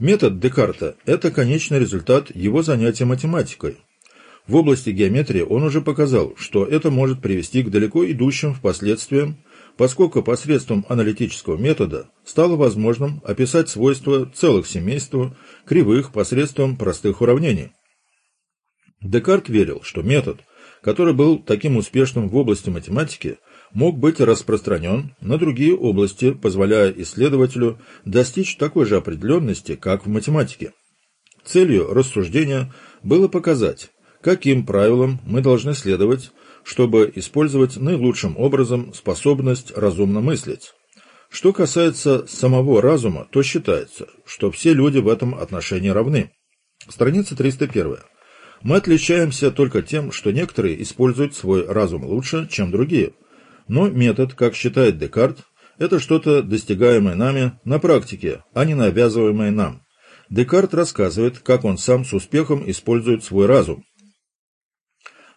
Метод Декарта – это конечный результат его занятия математикой. В области геометрии он уже показал, что это может привести к далеко идущим впоследствиям, поскольку посредством аналитического метода стало возможным описать свойства целых семейств кривых посредством простых уравнений. Декарт верил, что метод, который был таким успешным в области математики, мог быть распространен на другие области, позволяя исследователю достичь такой же определенности, как в математике. Целью рассуждения было показать, каким правилам мы должны следовать, чтобы использовать наилучшим образом способность разумно мыслить. Что касается самого разума, то считается, что все люди в этом отношении равны. Страница 301. Мы отличаемся только тем, что некоторые используют свой разум лучше, чем другие. Но метод, как считает Декарт, это что-то достигаемое нами на практике, а не навязываемое нам. Декарт рассказывает, как он сам с успехом использует свой разум.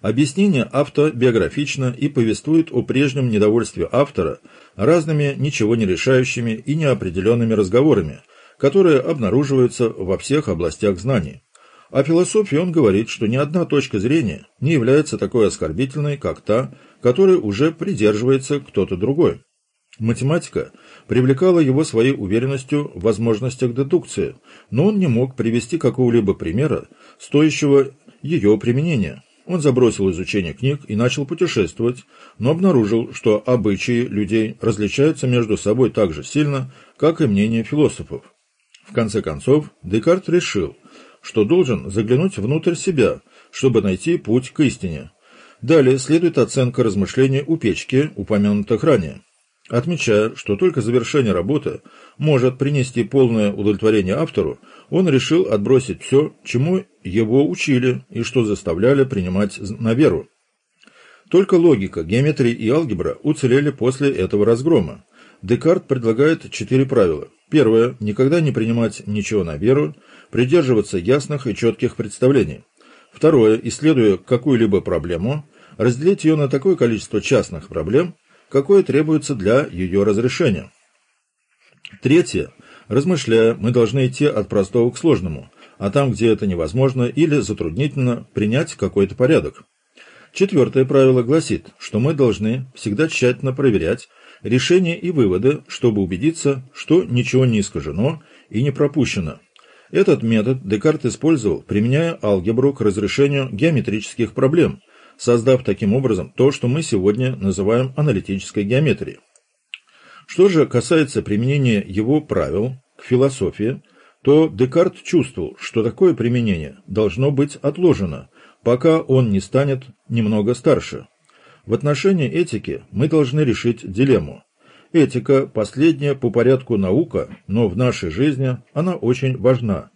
Объяснение автобиографично и повествует о прежнем недовольстве автора разными ничего не решающими и неопределенными разговорами, которые обнаруживаются во всех областях знаний. О философии он говорит, что ни одна точка зрения не является такой оскорбительной, как та, которой уже придерживается кто-то другой. Математика привлекала его своей уверенностью в возможностях дедукции, но он не мог привести какого-либо примера, стоящего ее применения. Он забросил изучение книг и начал путешествовать, но обнаружил, что обычаи людей различаются между собой так же сильно, как и мнение философов. В конце концов, Декарт решил, что должен заглянуть внутрь себя, чтобы найти путь к истине. Далее следует оценка размышлений у печки, упомянутых ранее. Отмечая, что только завершение работы может принести полное удовлетворение автору, он решил отбросить все, чему его учили и что заставляли принимать на веру. Только логика, геометрия и алгебра уцелели после этого разгрома. Декарт предлагает четыре правила. Первое – никогда не принимать ничего на веру, придерживаться ясных и четких представлений. Второе, исследуя какую-либо проблему, разделить ее на такое количество частных проблем, какое требуется для ее разрешения. Третье, размышляя, мы должны идти от простого к сложному, а там, где это невозможно или затруднительно, принять какой-то порядок. Четвертое правило гласит, что мы должны всегда тщательно проверять решения и выводы, чтобы убедиться, что ничего не искажено и не пропущено, этот метод Декарт использовал, применяя алгебру к разрешению геометрических проблем, создав таким образом то, что мы сегодня называем аналитической геометрией. Что же касается применения его правил к философии, то Декарт чувствовал, что такое применение должно быть отложено, пока он не станет немного старше. В отношении этики мы должны решить дилемму. Этика – последняя по порядку наука, но в нашей жизни она очень важна,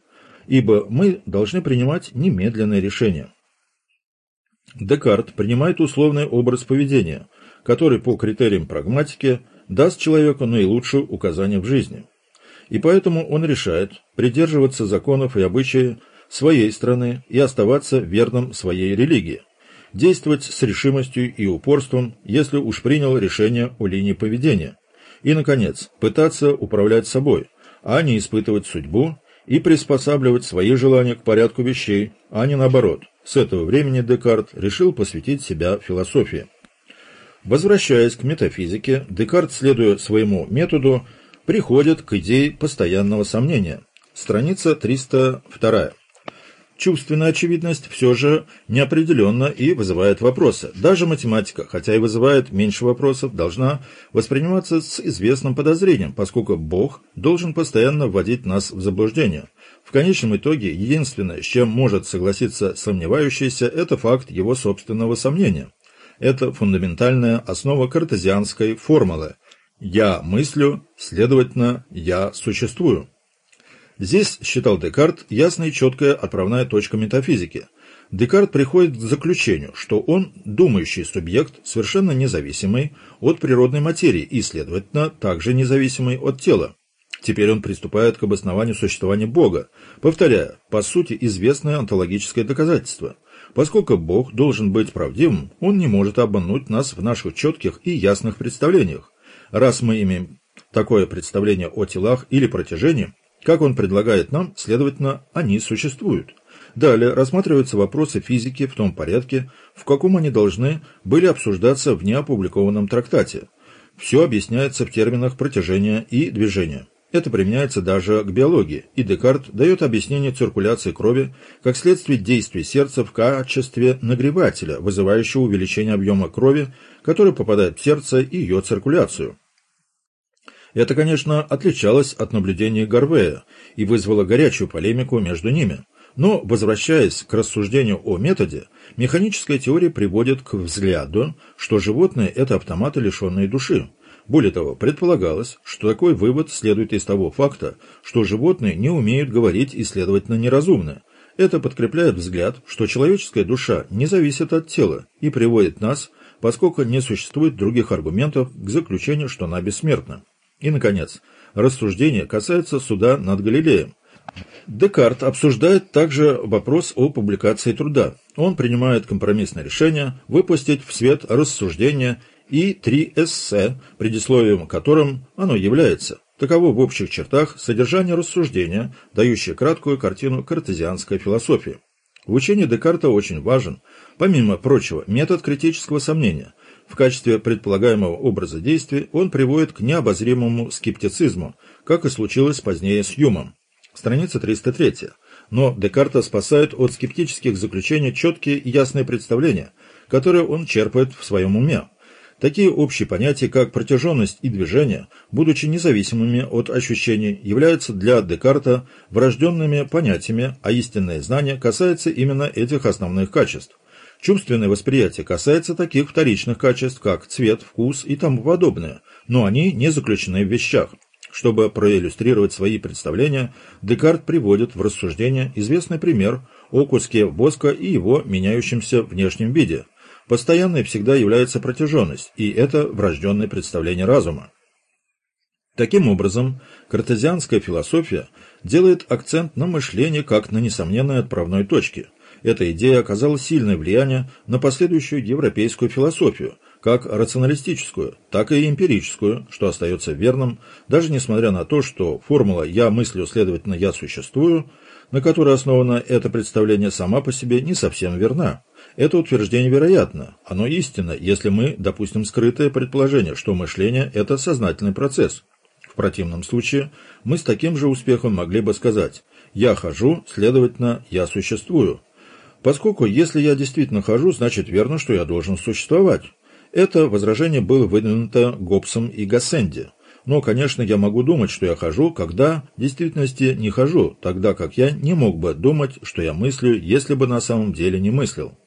ибо мы должны принимать немедленное решение. Декарт принимает условный образ поведения, который по критериям прагматики даст человеку наилучшее указание в жизни. И поэтому он решает придерживаться законов и обычаев своей страны и оставаться верным своей религии, действовать с решимостью и упорством, если уж принял решение о линии поведения, и, наконец, пытаться управлять собой, а не испытывать судьбу и приспосабливать свои желания к порядку вещей, а не наоборот. С этого времени Декарт решил посвятить себя философии. Возвращаясь к метафизике, Декарт, следуя своему методу, приходит к идее постоянного сомнения. Страница 302. Чувственная очевидность все же неопределенна и вызывает вопросы. Даже математика, хотя и вызывает меньше вопросов, должна восприниматься с известным подозрением, поскольку Бог должен постоянно вводить нас в заблуждение. В конечном итоге, единственное, с чем может согласиться сомневающийся, это факт его собственного сомнения. Это фундаментальная основа картезианской формулы «я мыслю, следовательно, я существую». Здесь, считал Декарт, ясная и четкая отправная точка метафизики. Декарт приходит к заключению, что он думающий субъект, совершенно независимый от природной материи и, следовательно, также независимый от тела. Теперь он приступает к обоснованию существования Бога, повторяя, по сути, известное онтологическое доказательство. Поскольку Бог должен быть правдивым, он не может обмануть нас в наших четких и ясных представлениях. Раз мы имеем такое представление о телах или протяжении, Как он предлагает нам, следовательно, они существуют. Далее рассматриваются вопросы физики в том порядке, в каком они должны были обсуждаться в неопубликованном трактате. Все объясняется в терминах протяжения и движения. Это применяется даже к биологии, и Декарт дает объяснение циркуляции крови как следствие действий сердца в качестве нагревателя, вызывающего увеличение объема крови, который попадает в сердце и ее циркуляцию. Это, конечно, отличалось от наблюдений Гарвея и вызвало горячую полемику между ними. Но, возвращаясь к рассуждению о методе, механическая теория приводит к взгляду, что животные – это автоматы, лишенные души. Более того, предполагалось, что такой вывод следует из того факта, что животные не умеют говорить и, следовательно, неразумны. Это подкрепляет взгляд, что человеческая душа не зависит от тела и приводит нас, поскольку не существует других аргументов, к заключению, что она бессмертна. И, наконец, рассуждение касается суда над Галилеем. Декарт обсуждает также вопрос о публикации труда. Он принимает компромиссное решение выпустить в свет рассуждения и три эссе, предисловием которым оно является. Таково в общих чертах содержание рассуждения, дающее краткую картину картезианской философии. В учении Декарта очень важен, помимо прочего, метод критического сомнения. В качестве предполагаемого образа действий он приводит к необозримому скептицизму, как и случилось позднее с Юмом. Страница 303. Но Декарта спасают от скептических заключений четкие и ясные представления, которые он черпает в своем уме. Такие общие понятия, как протяженность и движение, будучи независимыми от ощущений, являются для Декарта врожденными понятиями, а истинное знание касается именно этих основных качеств. Чувственное восприятие касается таких вторичных качеств, как цвет, вкус и тому подобное, но они не заключены в вещах. Чтобы проиллюстрировать свои представления, Декарт приводит в рассуждение известный пример о куске воска и его меняющемся внешнем виде – Постоянной всегда является протяженность, и это врожденное представление разума. Таким образом, картезианская философия делает акцент на мышление как на несомненной отправной точке. Эта идея оказала сильное влияние на последующую европейскую философию, как рационалистическую, так и эмпирическую, что остается верным, даже несмотря на то, что формула «я мыслю, следовательно, я существую», на которой основано это представление, сама по себе не совсем верна. Это утверждение вероятно, оно истинно, если мы допустим скрытое предположение, что мышление – это сознательный процесс. В противном случае мы с таким же успехом могли бы сказать «я хожу, следовательно, я существую». Поскольку если я действительно хожу, значит верно, что я должен существовать. Это возражение было выдвинуто Гоббсом и Гассенди. Но, конечно, я могу думать, что я хожу, когда в действительности не хожу, тогда как я не мог бы думать, что я мыслю, если бы на самом деле не мыслил.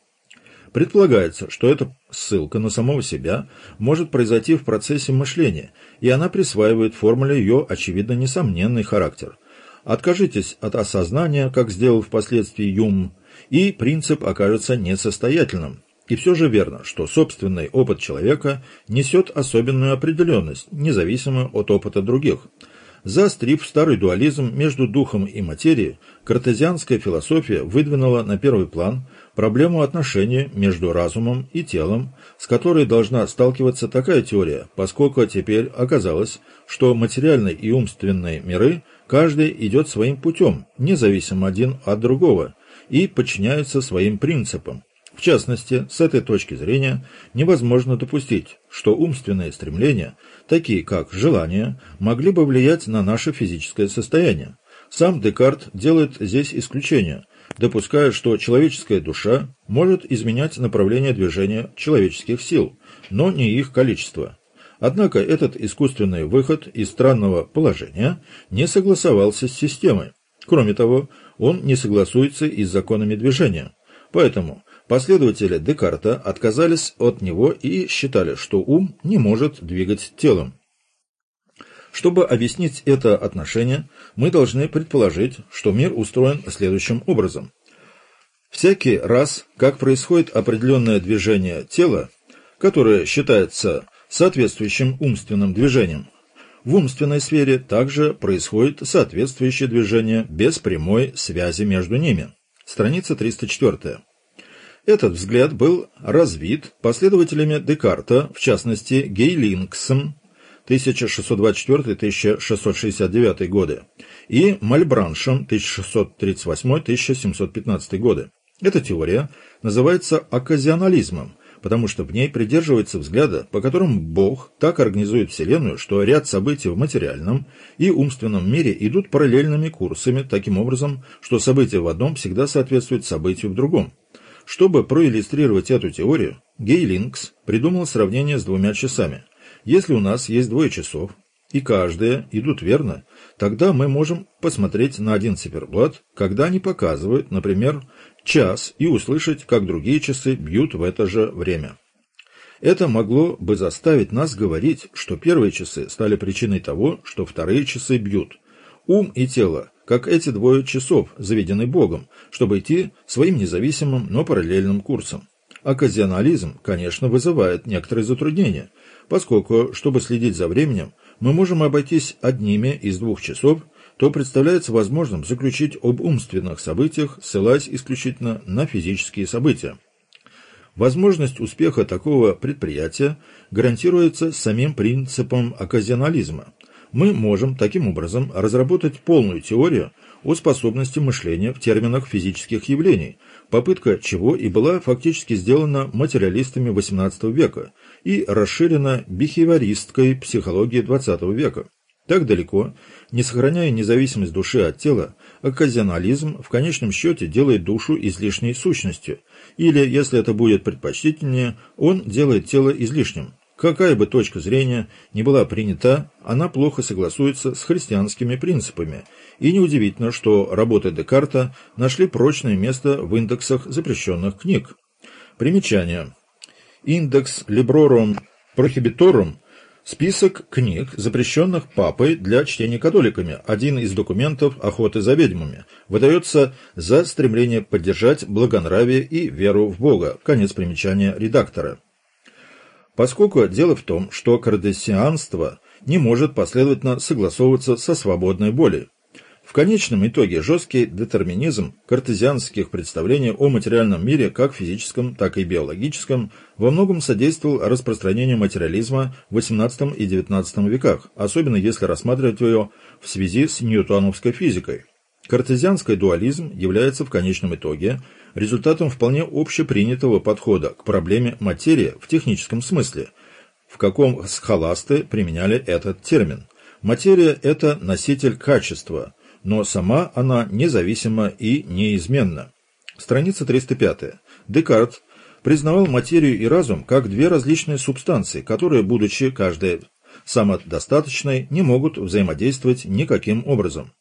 Предполагается, что эта ссылка на самого себя может произойти в процессе мышления, и она присваивает формуле ее, очевидно, несомненный характер. Откажитесь от осознания, как сделал впоследствии Юм, и принцип окажется несостоятельным. И все же верно, что собственный опыт человека несет особенную определенность, независимую от опыта других. Заострив старый дуализм между духом и материей, картезианская философия выдвинула на первый план проблему отношений между разумом и телом, с которой должна сталкиваться такая теория, поскольку теперь оказалось, что материальные и умственные миры каждый идет своим путем, независимо один от другого, и подчиняется своим принципам. В частности, с этой точки зрения невозможно допустить, что умственные стремления, такие как желания, могли бы влиять на наше физическое состояние. Сам Декарт делает здесь исключение, допуская, что человеческая душа может изменять направление движения человеческих сил, но не их количество. Однако этот искусственный выход из странного положения не согласовался с системой. Кроме того, он не согласуется и с законами движения. Поэтому последователи Декарта отказались от него и считали, что ум не может двигать телом. Чтобы объяснить это отношение, мы должны предположить, что мир устроен следующим образом. Всякий раз, как происходит определенное движение тела, которое считается соответствующим умственным движением, в умственной сфере также происходит соответствующее движение без прямой связи между ними. Страница 304. Этот взгляд был развит последователями Декарта, в частности Гейлингсом, 1624-1669 годы и Мальбраншем 1638-1715 годы. Эта теория называется оказионализмом, потому что в ней придерживается взгляда, по которому Бог так организует Вселенную, что ряд событий в материальном и умственном мире идут параллельными курсами, таким образом, что событие в одном всегда соответствует событию в другом. Чтобы проиллюстрировать эту теорию, Гейлинкс придумал сравнение с двумя часами. Если у нас есть двое часов, и каждые идут верно, тогда мы можем посмотреть на один циферблат, когда они показывают, например, час и услышать, как другие часы бьют в это же время. Это могло бы заставить нас говорить, что первые часы стали причиной того, что вторые часы бьют. Ум и тело, как эти двое часов, заведены Богом, чтобы идти своим независимым, но параллельным курсом. Оказионализм, конечно, вызывает некоторые затруднения, поскольку, чтобы следить за временем, мы можем обойтись одними из двух часов то представляется возможным заключить об умственных событиях, ссылаясь исключительно на физические события. Возможность успеха такого предприятия гарантируется самим принципом оказионализма. Мы можем таким образом разработать полную теорию о способности мышления в терминах физических явлений, попытка чего и была фактически сделана материалистами XVIII века и расширена бихевиористской психологией XX века. Так далеко, не сохраняя независимость души от тела, оказионализм в конечном счете делает душу излишней сущностью, или, если это будет предпочтительнее, он делает тело излишним. Какая бы точка зрения ни была принята, она плохо согласуется с христианскими принципами, и неудивительно, что работы Декарта нашли прочное место в индексах запрещенных книг. Примечание. Индекс Librorum Prohibitorum Список книг, запрещенных папой для чтения католиками, один из документов охоты за ведьмами, выдается за стремление поддержать благонравие и веру в Бога. Конец примечания редактора. Поскольку дело в том, что кардессианство не может последовательно согласовываться со свободной волей, в конечном итоге жесткий детерминизм картезианских представлений о материальном мире как физическом, так и биологическом во многом содействовал распространению материализма в XVIII и XIX веках, особенно если рассматривать его в связи с ньютоновской физикой. Картезианский дуализм является в конечном итоге результатом вполне общепринятого подхода к проблеме материи в техническом смысле, в каком схоласты применяли этот термин. Материя – это носитель качества – но сама она независима и неизменна. Страница 305. Декарт признавал материю и разум как две различные субстанции, которые, будучи каждая самодостаточной, не могут взаимодействовать никаким образом.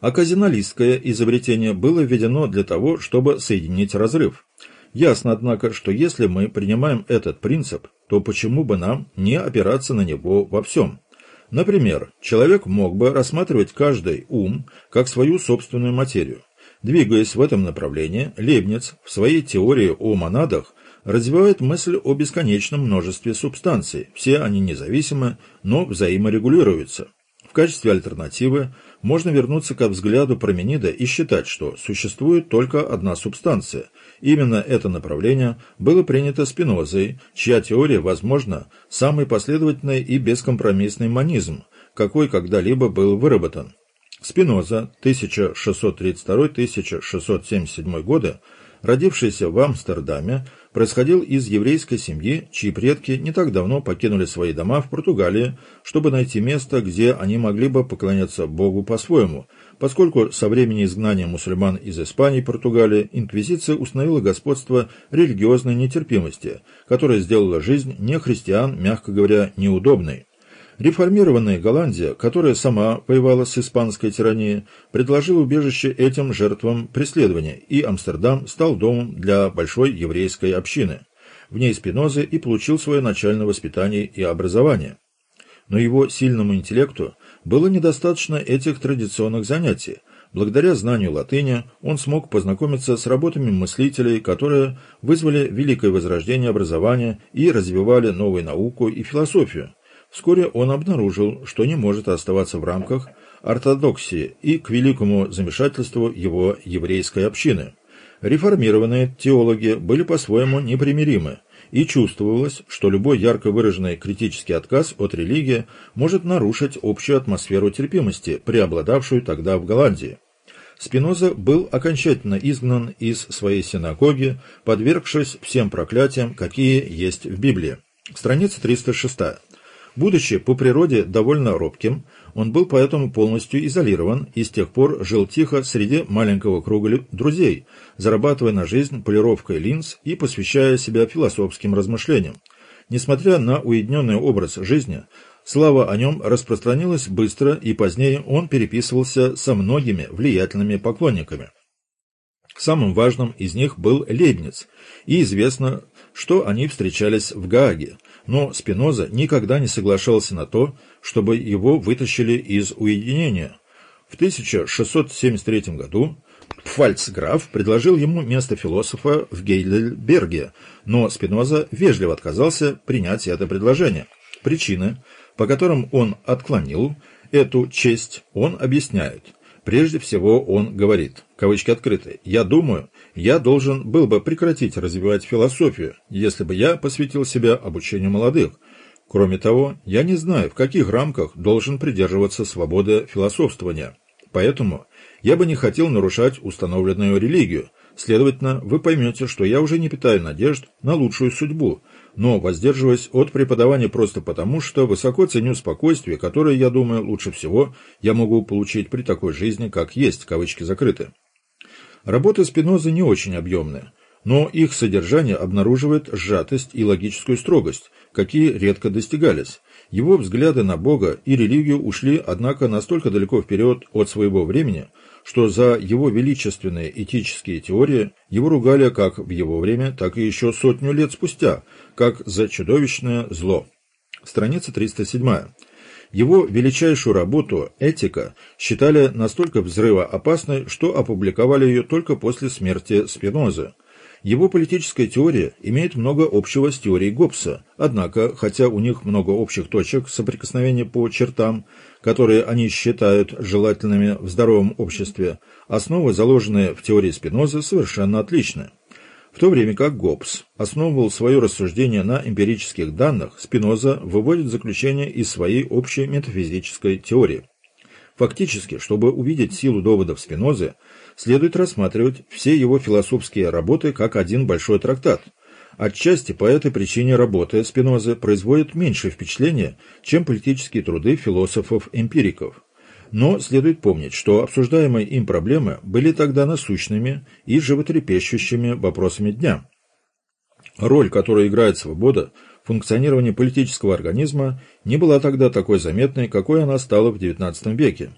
Оказионалистское изобретение было введено для того, чтобы соединить разрыв. Ясно, однако, что если мы принимаем этот принцип, то почему бы нам не опираться на него во всем? Например, человек мог бы рассматривать каждый ум как свою собственную материю. Двигаясь в этом направлении, Лейбниц в своей теории о монадах развивает мысль о бесконечном множестве субстанций, все они независимы, но взаиморегулируются. В качестве альтернативы можно вернуться к взгляду Променида и считать, что существует только одна субстанция. Именно это направление было принято Спинозой, чья теория, возможно, самый последовательный и бескомпромиссный монизм, какой когда-либо был выработан. Спиноза 1632-1677 годы, родившийся в Амстердаме, происходил из еврейской семьи, чьи предки не так давно покинули свои дома в Португалии, чтобы найти место, где они могли бы поклоняться Богу по-своему, поскольку со времени изгнания мусульман из Испании и Португалии инквизиция установила господство религиозной нетерпимости, которая сделала жизнь не христиан, мягко говоря, неудобной. Реформированная Голландия, которая сама воевала с испанской тиранией, предложила убежище этим жертвам преследования, и Амстердам стал домом для большой еврейской общины. В ней Спиноза и получил свое начальное воспитание и образование. Но его сильному интеллекту было недостаточно этих традиционных занятий. Благодаря знанию латыни он смог познакомиться с работами мыслителей, которые вызвали великое возрождение образования и развивали новую науку и философию. Вскоре он обнаружил, что не может оставаться в рамках ортодоксии и к великому замешательству его еврейской общины. Реформированные теологи были по-своему непримиримы, и чувствовалось, что любой ярко выраженный критический отказ от религии может нарушить общую атмосферу терпимости, преобладавшую тогда в Голландии. Спиноза был окончательно изгнан из своей синагоги, подвергшись всем проклятиям, какие есть в Библии. Страница 306. Будучи по природе довольно робким, он был поэтому полностью изолирован и с тех пор жил тихо среди маленького круга друзей, зарабатывая на жизнь полировкой линз и посвящая себя философским размышлениям. Несмотря на уединенный образ жизни, слава о нем распространилась быстро, и позднее он переписывался со многими влиятельными поклонниками. Самым важным из них был Лейбниц, и известно, что они встречались в Гааге, но Спиноза никогда не соглашался на то, чтобы его вытащили из уединения. В 1673 году Пфальцграф предложил ему место философа в Гейдельберге, но Спиноза вежливо отказался принять это предложение. Причины, по которым он отклонил эту честь, он объясняет. Прежде всего он говорит, кавычки открыты, «Я думаю, я должен был бы прекратить развивать философию, если бы я посвятил себя обучению молодых. Кроме того, я не знаю, в каких рамках должен придерживаться свобода философствования. Поэтому я бы не хотел нарушать установленную религию. Следовательно, вы поймете, что я уже не питаю надежд на лучшую судьбу, но воздерживаюсь от преподавания просто потому, что высоко ценю спокойствие, которое, я думаю, лучше всего я могу получить при такой жизни, как есть, кавычки закрыты. Работы Спинозы не очень объемные, но их содержание обнаруживает сжатость и логическую строгость, какие редко достигались. Его взгляды на Бога и религию ушли, однако, настолько далеко вперед от своего времени, что за его величественные этические теории его ругали как в его время, так и еще сотню лет спустя, как за чудовищное зло. Страница 307. Его величайшую работу «Этика» считали настолько взрывоопасной, что опубликовали ее только после смерти Спинозы. Его политическая теория имеет много общего с теорией Гоббса, однако, хотя у них много общих точек соприкосновения по чертам, которые они считают желательными в здоровом обществе, основы, заложенные в теории Спинозы, совершенно отличны. В то время как Гоббс основывал свое рассуждение на эмпирических данных, Спиноза выводит заключение из своей общей метафизической теории. Фактически, чтобы увидеть силу доводов Спинозы, следует рассматривать все его философские работы как один большой трактат. Отчасти по этой причине работы Спинозы производят меньшее впечатление, чем политические труды философов-эмпириков. Но следует помнить, что обсуждаемые им проблемы были тогда насущными и животрепещущими вопросами дня. Роль, которую играет свобода в функционировании политического организма, не была тогда такой заметной, какой она стала в XIX веке.